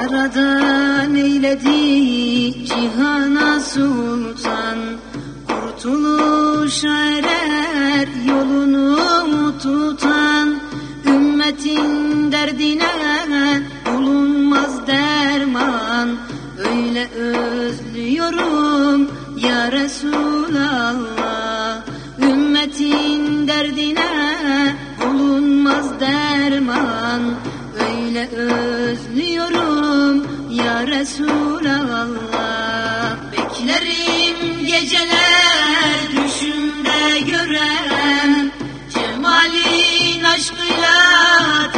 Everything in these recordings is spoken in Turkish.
Yaradan eyledi cihana sultan? Kurtuluş erer yolunu tutan? Ümmetin derdine bulunmaz derman. Öyle özlüyorum ya Resulallah. Ümmetin derdine bulunmaz derman. Öyle özlüyorum Resulallah Beklerim geceler düşümde gören Cemalin aşkıyla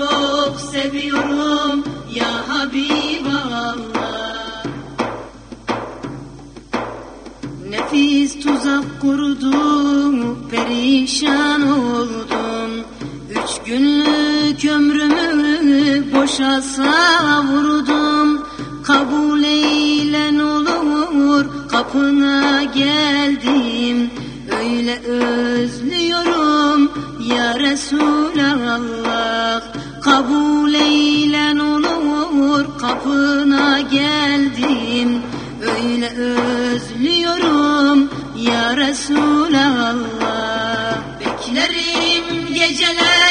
çok seviyorum ya Habiballah Nefis tuzak kurdu, perişan oldum. Üç günlük ömrümü boşa savurdum. Kabul eylen olur, kapına geldim. Öyle özlüyorum ya Resulallah. Kabul eylen olur, kapına geldim. Öyle özlüyorum ya Resulallah Beklerim geceler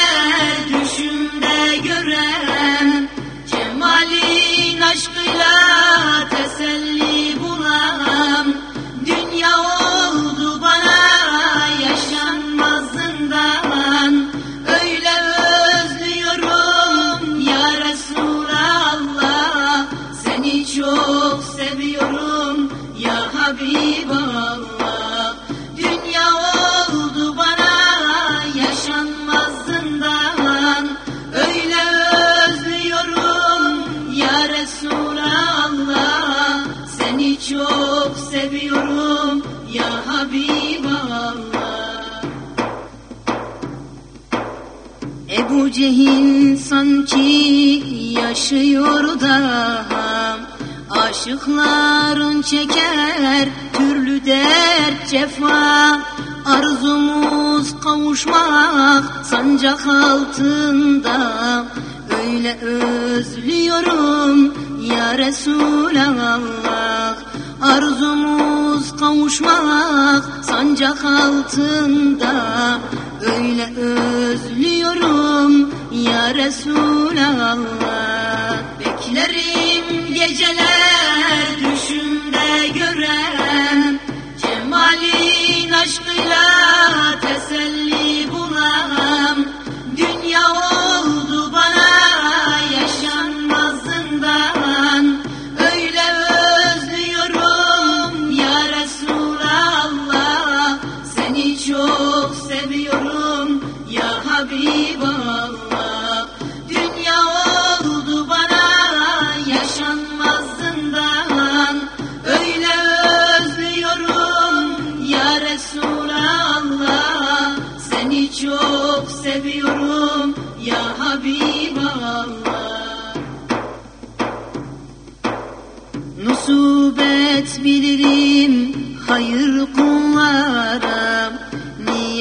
ya Habiballah Ebu Cehil sanki yaşıyor daha Aşıkların çeker türlü dert cefa. Arzumuz kavuşmak sancak altında. Öyle özlüyorum ya Resulallah Arzumuz kavuşmak sancak altında. Öyle özlüyorum ya Resulallah. Beklerim geceler düşümde Habiballah Dünya oldu bana yaşanmaz zindan Öyle özlüyorum ya Resulallah. Seni çok seviyorum ya Habiballah. Nusubet bilirim hayır kullara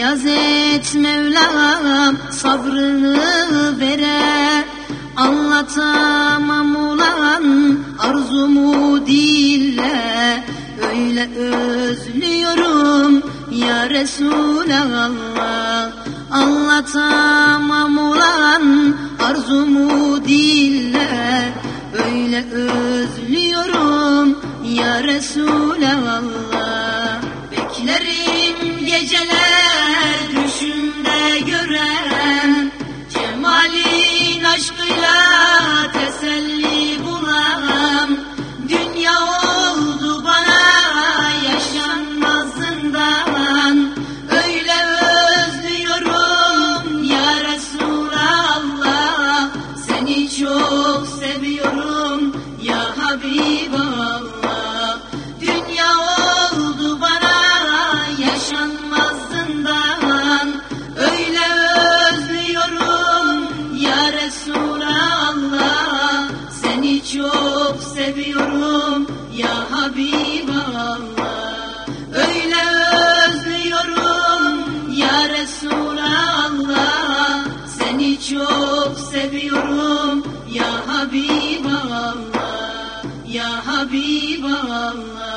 Niyaz et Mevlam sabrını vere. Anlatamam ulan arzumu dille. Öyle özlüyorum ya Resulallah. Anlatamam ulan arzumu dille. Öyle özlüyorum ya Resulallah. Beklerim geceler gören Cemalin aşkıyla teselli çok seviyorum ya Habiballah. Öyle özlüyorum ya Resulallah. Seni çok seviyorum ya Habiballah Ya Habiballah